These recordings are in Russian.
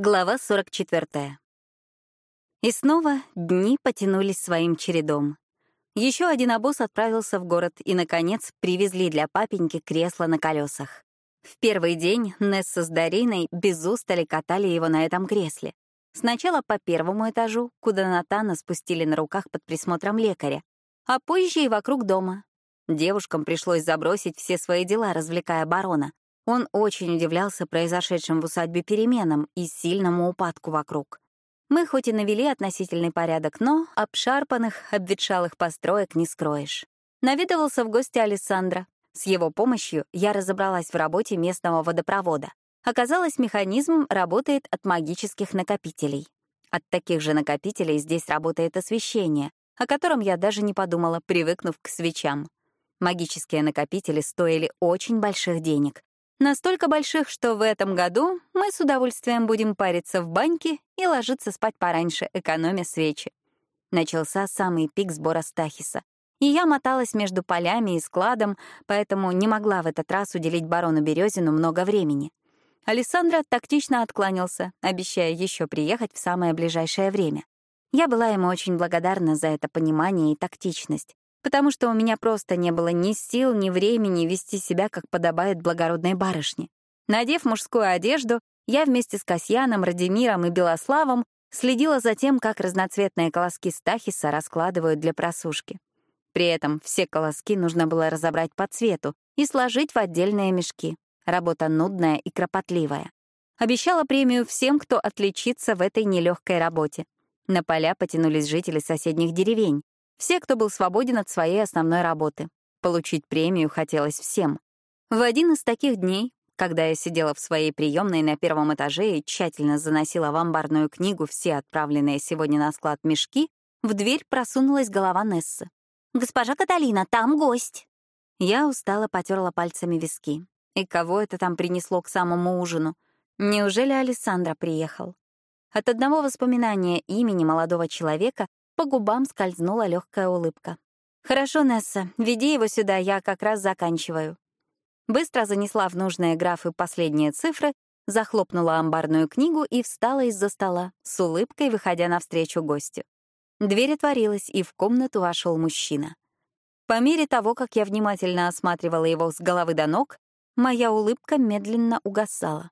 Глава 44. И снова дни потянулись своим чередом. Еще один обоз отправился в город, и, наконец, привезли для папеньки кресло на колесах. В первый день Несса с Дариной без устали катали его на этом кресле. Сначала по первому этажу, куда Натана спустили на руках под присмотром лекаря, а позже и вокруг дома. Девушкам пришлось забросить все свои дела, развлекая барона. Он очень удивлялся произошедшим в усадьбе переменам и сильному упадку вокруг. Мы хоть и навели относительный порядок, но обшарпанных, обветшалых построек не скроешь. Навидывался в гости Александра. С его помощью я разобралась в работе местного водопровода. Оказалось, механизм работает от магических накопителей. От таких же накопителей здесь работает освещение, о котором я даже не подумала, привыкнув к свечам. Магические накопители стоили очень больших денег, Настолько больших, что в этом году мы с удовольствием будем париться в баньке и ложиться спать пораньше, экономя свечи. Начался самый пик сбора стахиса. И я моталась между полями и складом, поэтому не могла в этот раз уделить барону Березину много времени. Александра тактично откланялся, обещая еще приехать в самое ближайшее время. Я была ему очень благодарна за это понимание и тактичность потому что у меня просто не было ни сил, ни времени вести себя, как подобает благородной барышне. Надев мужскую одежду, я вместе с Касьяном, Радимиром и Белославом следила за тем, как разноцветные колоски стахиса раскладывают для просушки. При этом все колоски нужно было разобрать по цвету и сложить в отдельные мешки. Работа нудная и кропотливая. Обещала премию всем, кто отличится в этой нелегкой работе. На поля потянулись жители соседних деревень. Все, кто был свободен от своей основной работы. Получить премию хотелось всем. В один из таких дней, когда я сидела в своей приемной на первом этаже и тщательно заносила в амбарную книгу все отправленные сегодня на склад мешки, в дверь просунулась голова Нессы. «Госпожа Каталина, там гость!» Я устало потерла пальцами виски. И кого это там принесло к самому ужину? Неужели Александра приехал? От одного воспоминания имени молодого человека по губам скользнула легкая улыбка. «Хорошо, Несса, веди его сюда, я как раз заканчиваю». Быстро занесла в нужные графы последние цифры, захлопнула амбарную книгу и встала из-за стола, с улыбкой выходя навстречу гостю. Дверь отворилась, и в комнату вошел мужчина. По мере того, как я внимательно осматривала его с головы до ног, моя улыбка медленно угасала.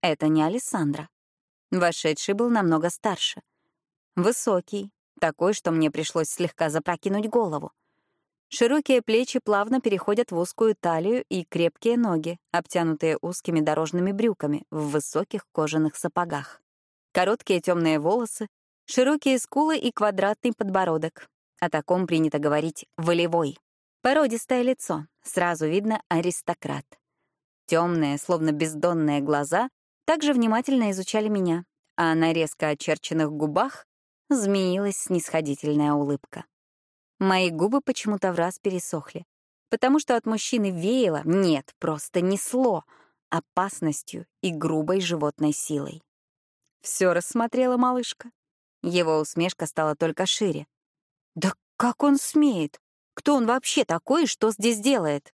Это не Александра. Вошедший был намного старше. Высокий, такой, что мне пришлось слегка запрокинуть голову. Широкие плечи плавно переходят в узкую талию и крепкие ноги, обтянутые узкими дорожными брюками в высоких кожаных сапогах. Короткие темные волосы, широкие скулы и квадратный подбородок. О таком принято говорить «волевой». Породистое лицо, сразу видно аристократ. Темные, словно бездонные глаза также внимательно изучали меня, а на резко очерченных губах змеилась снисходительная улыбка. Мои губы почему-то в раз пересохли, потому что от мужчины веяло, нет, просто несло, опасностью и грубой животной силой. Все рассмотрела малышка. Его усмешка стала только шире. «Да как он смеет? Кто он вообще такой и что здесь делает?»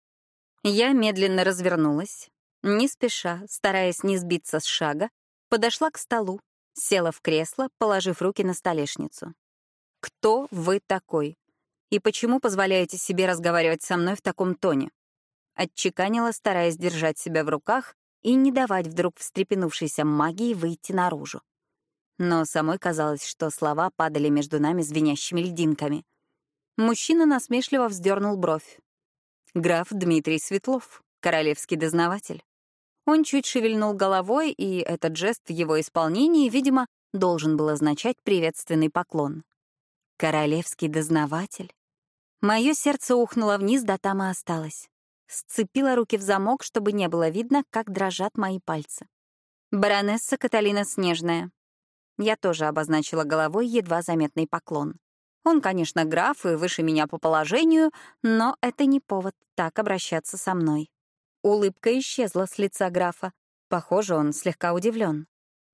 Я медленно развернулась, не спеша, стараясь не сбиться с шага, подошла к столу, Села в кресло, положив руки на столешницу. «Кто вы такой? И почему позволяете себе разговаривать со мной в таком тоне?» Отчеканила, стараясь держать себя в руках и не давать вдруг встрепенувшейся магии выйти наружу. Но самой казалось, что слова падали между нами звенящими льдинками. Мужчина насмешливо вздернул бровь. «Граф Дмитрий Светлов, королевский дознаватель». Он чуть шевельнул головой, и этот жест в его исполнении, видимо, должен был означать приветственный поклон. Королевский дознаватель. Мое сердце ухнуло вниз, да там и осталось. Сцепила руки в замок, чтобы не было видно, как дрожат мои пальцы. Баронесса Каталина Снежная. Я тоже обозначила головой едва заметный поклон. Он, конечно, граф и выше меня по положению, но это не повод так обращаться со мной. Улыбка исчезла с лица графа. Похоже, он слегка удивлен.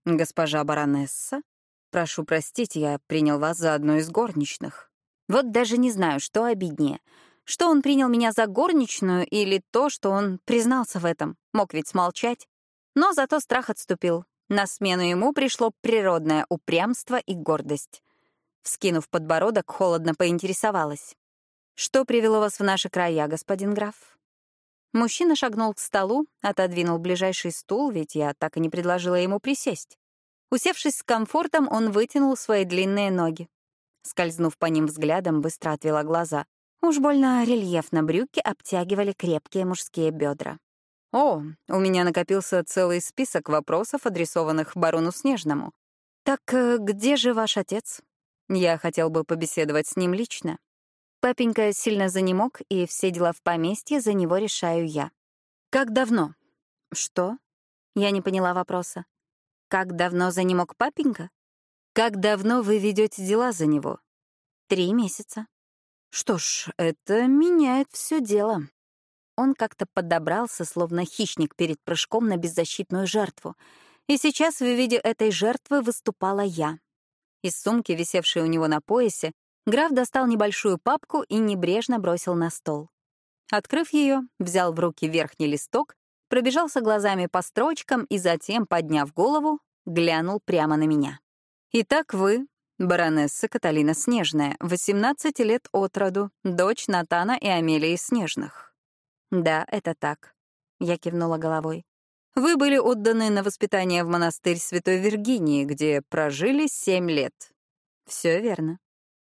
«Госпожа баронесса, прошу простить, я принял вас за одну из горничных». Вот даже не знаю, что обиднее. Что он принял меня за горничную или то, что он признался в этом. Мог ведь смолчать. Но зато страх отступил. На смену ему пришло природное упрямство и гордость. Вскинув подбородок, холодно поинтересовалась. «Что привело вас в наши края, господин граф?» Мужчина шагнул к столу, отодвинул ближайший стул, ведь я так и не предложила ему присесть. Усевшись с комфортом, он вытянул свои длинные ноги. Скользнув по ним взглядом, быстро отвела глаза. Уж больно рельефно брюки обтягивали крепкие мужские бедра. «О, у меня накопился целый список вопросов, адресованных барону Снежному. Так э, где же ваш отец? Я хотел бы побеседовать с ним лично». Папенька сильно занемог, и все дела в поместье за него решаю я. «Как давно?» «Что?» Я не поняла вопроса. «Как давно занемог папенька?» «Как давно вы ведете дела за него?» «Три месяца». «Что ж, это меняет все дело». Он как-то подобрался, словно хищник перед прыжком на беззащитную жертву. И сейчас в виде этой жертвы выступала я. Из сумки, висевшей у него на поясе, Граф достал небольшую папку и небрежно бросил на стол. Открыв ее, взял в руки верхний листок, пробежался глазами по строчкам и затем, подняв голову, глянул прямо на меня. «Итак вы, баронесса Каталина Снежная, 18 лет от роду, дочь Натана и Амелии Снежных». «Да, это так», — я кивнула головой. «Вы были отданы на воспитание в монастырь Святой Виргинии, где прожили семь лет». «Все верно»,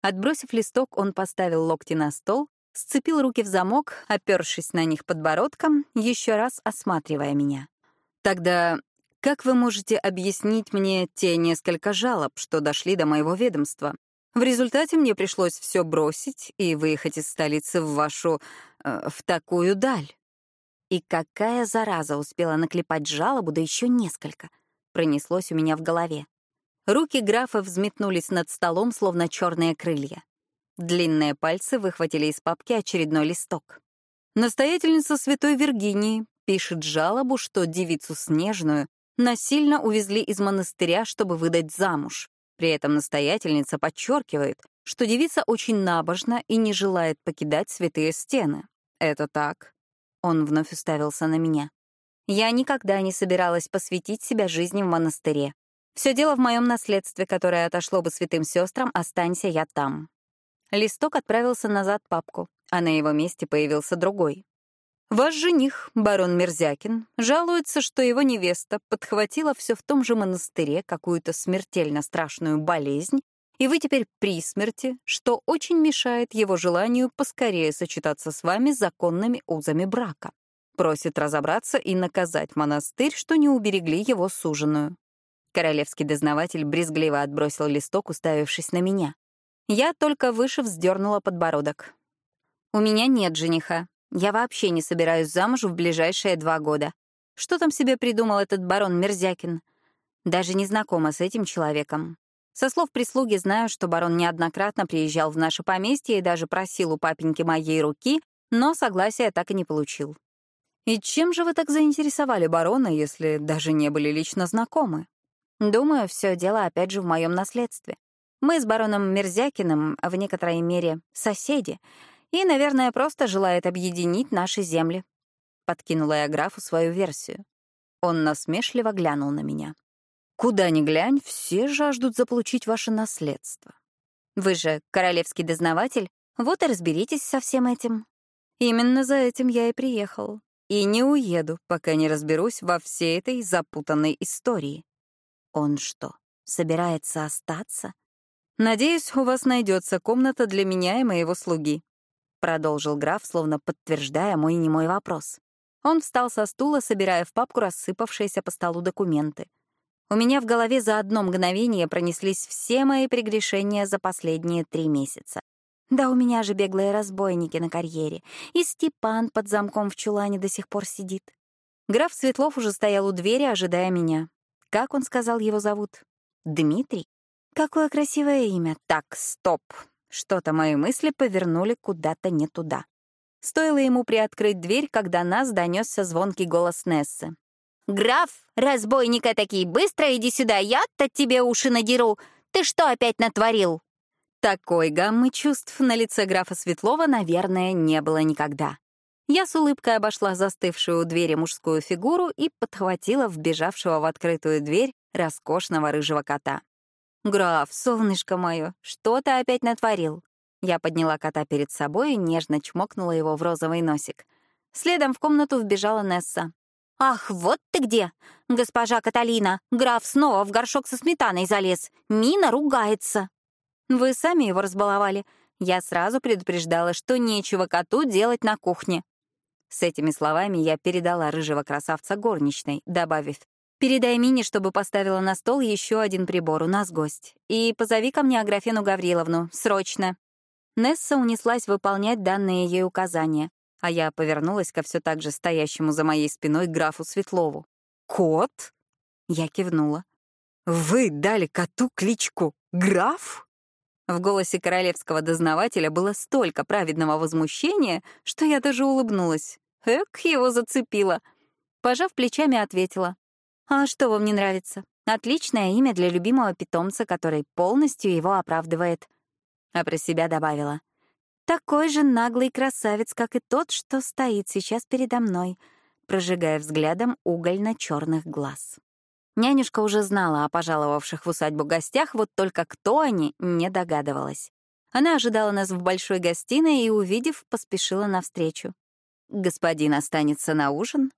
Отбросив листок, он поставил локти на стол, сцепил руки в замок, опершись на них подбородком, еще раз осматривая меня. «Тогда как вы можете объяснить мне те несколько жалоб, что дошли до моего ведомства? В результате мне пришлось все бросить и выехать из столицы в вашу... Э, в такую даль». И какая зараза успела наклепать жалобу, да еще несколько, пронеслось у меня в голове. Руки графа взметнулись над столом, словно черные крылья. Длинные пальцы выхватили из папки очередной листок. Настоятельница Святой Виргинии пишет жалобу, что девицу Снежную насильно увезли из монастыря, чтобы выдать замуж. При этом настоятельница подчеркивает, что девица очень набожна и не желает покидать святые стены. Это так? Он вновь уставился на меня. Я никогда не собиралась посвятить себя жизни в монастыре. Все дело в моем наследстве, которое отошло бы святым сестрам, останься я там. Листок отправился назад папку, а на его месте появился другой. Ваш жених, барон Мерзякин, жалуется, что его невеста подхватила все в том же монастыре какую-то смертельно страшную болезнь, и вы теперь при смерти, что очень мешает его желанию поскорее сочетаться с вами законными узами брака. Просит разобраться и наказать монастырь, что не уберегли его суженую. Королевский дознаватель брезгливо отбросил листок, уставившись на меня. Я только выше вздернула подбородок. «У меня нет жениха. Я вообще не собираюсь замуж в ближайшие два года. Что там себе придумал этот барон Мерзякин? Даже не знакома с этим человеком. Со слов прислуги знаю, что барон неоднократно приезжал в наше поместье и даже просил у папеньки моей руки, но согласия так и не получил. И чем же вы так заинтересовали барона, если даже не были лично знакомы? Думаю, все дело опять же в моем наследстве. Мы с бароном Мерзякиным в некоторой мере соседи, и, наверное, просто желает объединить наши земли. Подкинула я графу свою версию. Он насмешливо глянул на меня. «Куда ни глянь, все жаждут заполучить ваше наследство. Вы же королевский дознаватель, вот и разберитесь со всем этим. Именно за этим я и приехал. И не уеду, пока не разберусь во всей этой запутанной истории. Он что, собирается остаться? «Надеюсь, у вас найдется комната для меня и моего слуги», — продолжил граф, словно подтверждая мой немой вопрос. Он встал со стула, собирая в папку рассыпавшиеся по столу документы. У меня в голове за одно мгновение пронеслись все мои прегрешения за последние три месяца. Да у меня же беглые разбойники на карьере, и Степан под замком в чулане до сих пор сидит. Граф Светлов уже стоял у двери, ожидая меня. Как он сказал, его зовут? Дмитрий? Какое красивое имя. Так, стоп. Что-то мои мысли повернули куда-то не туда. Стоило ему приоткрыть дверь, когда нас донесся звонкий голос Нессы. «Граф, разбойника такие, быстро иди сюда, я-то тебе уши надеру. Ты что опять натворил?» Такой гаммы чувств на лице графа Светлова, наверное, не было никогда. Я с улыбкой обошла застывшую у двери мужскую фигуру и подхватила вбежавшего в открытую дверь роскошного рыжего кота. «Граф, солнышко мое, что ты опять натворил?» Я подняла кота перед собой и нежно чмокнула его в розовый носик. Следом в комнату вбежала Несса. «Ах, вот ты где! Госпожа Каталина, граф снова в горшок со сметаной залез. Мина ругается!» «Вы сами его разбаловали. Я сразу предупреждала, что нечего коту делать на кухне». С этими словами я передала рыжего красавца горничной, добавив «Передай Мине, чтобы поставила на стол еще один прибор, у нас гость. И позови ко мне Аграфену Гавриловну, срочно». Несса унеслась выполнять данные ей указания, а я повернулась ко все так же стоящему за моей спиной графу Светлову. «Кот?» Я кивнула. «Вы дали коту кличку Граф?» В голосе королевского дознавателя было столько праведного возмущения, что я даже улыбнулась. Эк, его зацепило. Пожав плечами, ответила. «А что вам не нравится? Отличное имя для любимого питомца, который полностью его оправдывает». А про себя добавила. «Такой же наглый красавец, как и тот, что стоит сейчас передо мной», прожигая взглядом угольно-черных глаз. Нянюшка уже знала о пожаловавших в усадьбу гостях, вот только кто они, не догадывалась. Она ожидала нас в большой гостиной и, увидев, поспешила навстречу. «Господин останется на ужин?»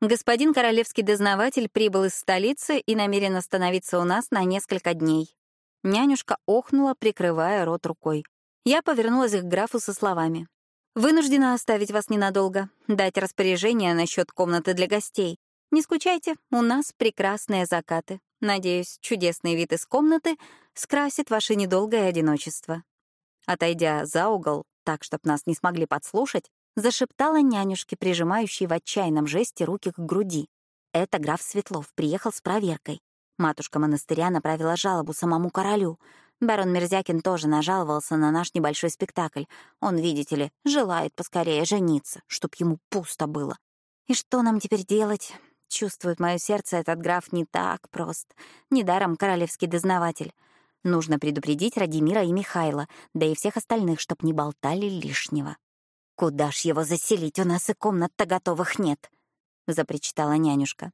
Господин королевский дознаватель прибыл из столицы и намерен остановиться у нас на несколько дней. Нянюшка охнула, прикрывая рот рукой. Я повернулась к графу со словами. «Вынуждена оставить вас ненадолго, дать распоряжение насчет комнаты для гостей. Не скучайте, у нас прекрасные закаты. Надеюсь, чудесный вид из комнаты скрасит ваше недолгое одиночество». Отойдя за угол, так, чтобы нас не смогли подслушать, Зашептала нянюшке, прижимающей в отчаянном жесте руки к груди. Это граф Светлов приехал с проверкой. Матушка монастыря направила жалобу самому королю. Барон Мерзякин тоже нажаловался на наш небольшой спектакль. Он, видите ли, желает поскорее жениться, чтоб ему пусто было. И что нам теперь делать? Чувствует мое сердце, этот граф не так прост. Недаром королевский дознаватель. Нужно предупредить Радимира и Михайла, да и всех остальных, чтоб не болтали лишнего. «Куда ж его заселить? У нас и комнат-то готовых нет», — запричитала нянюшка.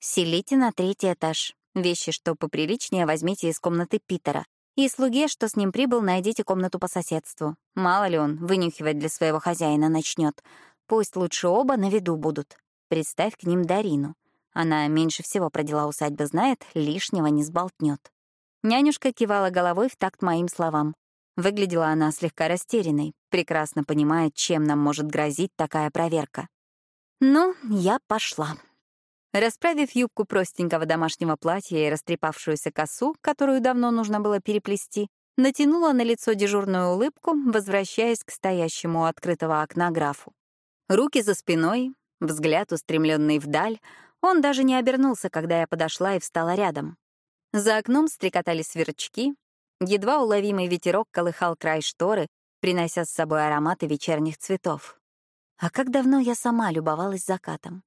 «Селите на третий этаж. Вещи, что поприличнее, возьмите из комнаты Питера. И слуге, что с ним прибыл, найдите комнату по соседству. Мало ли он вынюхивать для своего хозяина начнет. Пусть лучше оба на виду будут. Представь к ним Дарину. Она меньше всего про дела усадьбы знает, лишнего не сболтнет. Нянюшка кивала головой в такт моим словам. Выглядела она слегка растерянной, прекрасно понимая, чем нам может грозить такая проверка. Ну, я пошла. Расправив юбку простенького домашнего платья и растрепавшуюся косу, которую давно нужно было переплести, натянула на лицо дежурную улыбку, возвращаясь к стоящему у открытого окна графу. Руки за спиной, взгляд устремленный вдаль, он даже не обернулся, когда я подошла и встала рядом. За окном стрекотали сверчки, Едва уловимый ветерок колыхал край шторы, принося с собой ароматы вечерних цветов. А как давно я сама любовалась закатом.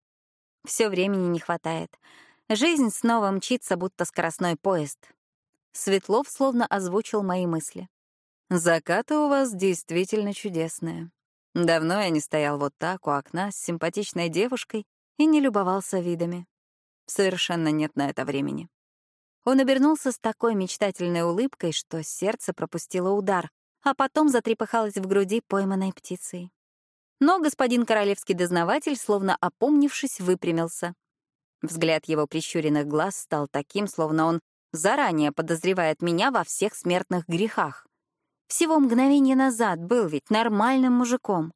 Все времени не хватает. Жизнь снова мчится, будто скоростной поезд. Светлов словно озвучил мои мысли. «Закаты у вас действительно чудесные. Давно я не стоял вот так у окна с симпатичной девушкой и не любовался видами. Совершенно нет на это времени. Он обернулся с такой мечтательной улыбкой, что сердце пропустило удар, а потом затрепыхалось в груди пойманной птицей. Но господин королевский дознаватель, словно опомнившись, выпрямился. Взгляд его прищуренных глаз стал таким, словно он заранее подозревает меня во всех смертных грехах. Всего мгновение назад был ведь нормальным мужиком.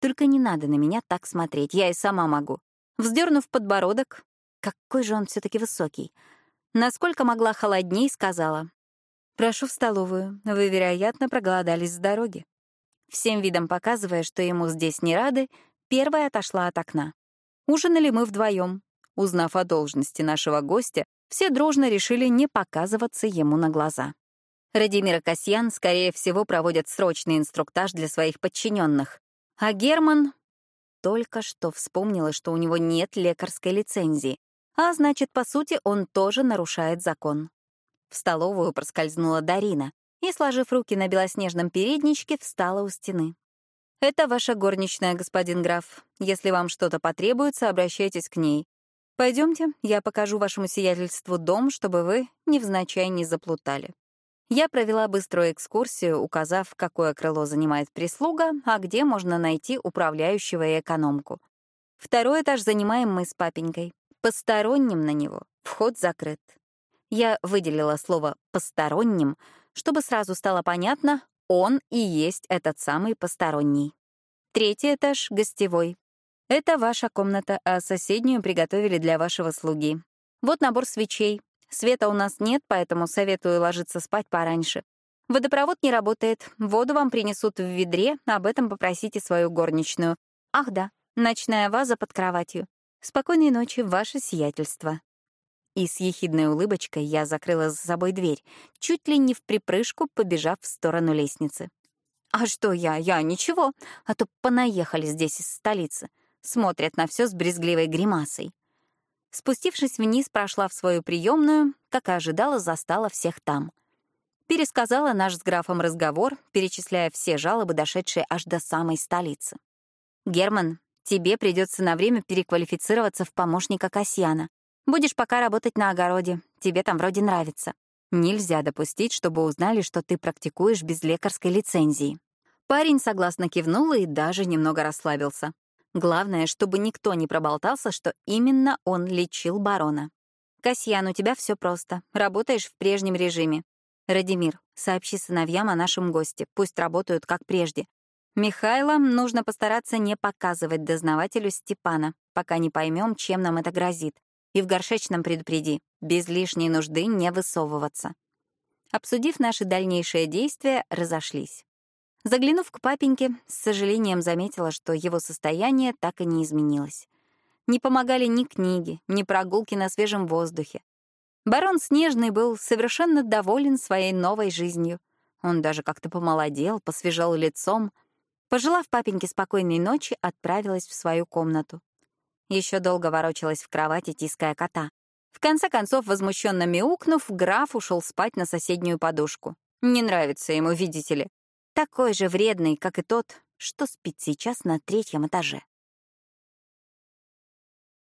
Только не надо на меня так смотреть, я и сама могу. Вздернув подбородок, какой же он все таки высокий — Насколько могла холодней, сказала. «Прошу в столовую. Вы, вероятно, проголодались с дороги». Всем видом показывая, что ему здесь не рады, первая отошла от окна. Ужинали мы вдвоем. Узнав о должности нашего гостя, все дружно решили не показываться ему на глаза. Радимир и Касьян, скорее всего, проводят срочный инструктаж для своих подчиненных. А Герман только что вспомнила, что у него нет лекарской лицензии, а значит, по сути, он тоже нарушает закон. В столовую проскользнула Дарина и, сложив руки на белоснежном передничке, встала у стены. «Это ваша горничная, господин граф. Если вам что-то потребуется, обращайтесь к ней. Пойдемте, я покажу вашему сиятельству дом, чтобы вы невзначай не заплутали. Я провела быструю экскурсию, указав, какое крыло занимает прислуга, а где можно найти управляющего и экономку. Второй этаж занимаем мы с папенькой. Посторонним на него вход закрыт. Я выделила слово «посторонним», чтобы сразу стало понятно, он и есть этот самый посторонний. Третий этаж — гостевой. Это ваша комната, а соседнюю приготовили для вашего слуги. Вот набор свечей. Света у нас нет, поэтому советую ложиться спать пораньше. Водопровод не работает, воду вам принесут в ведре, об этом попросите свою горничную. Ах да, ночная ваза под кроватью. Спокойной ночи, ваше сиятельство. И с ехидной улыбочкой я закрыла за собой дверь, чуть ли не в припрыжку побежав в сторону лестницы. А что я? Я ничего, а то понаехали здесь из столицы смотрят на все с брезгливой гримасой. Спустившись вниз, прошла в свою приемную, как и ожидала, застала всех там. Пересказала наш с графом разговор, перечисляя все жалобы, дошедшие аж до самой столицы. «Герман, тебе придется на время переквалифицироваться в помощника Касьяна. Будешь пока работать на огороде, тебе там вроде нравится. Нельзя допустить, чтобы узнали, что ты практикуешь без лекарской лицензии». Парень согласно кивнул и даже немного расслабился. Главное, чтобы никто не проболтался, что именно он лечил барона. «Касьян, у тебя все просто. Работаешь в прежнем режиме. Радимир, сообщи сыновьям о нашем госте. Пусть работают как прежде. Михайло нужно постараться не показывать дознавателю Степана, пока не поймем, чем нам это грозит. И в горшечном предупреди, без лишней нужды не высовываться. Обсудив наши дальнейшие действия, разошлись. Заглянув к папеньке, с сожалением заметила, что его состояние так и не изменилось. Не помогали ни книги, ни прогулки на свежем воздухе. Барон Снежный был совершенно доволен своей новой жизнью. Он даже как-то помолодел, посвежал лицом. Пожелав папеньке спокойной ночи, отправилась в свою комнату. Еще долго ворочалась в кровати, тиская кота. В конце концов, возмущенно мяукнув, граф ушел спать на соседнюю подушку. Не нравится ему, видите ли такой же вредный, как и тот, что спит сейчас на третьем этаже.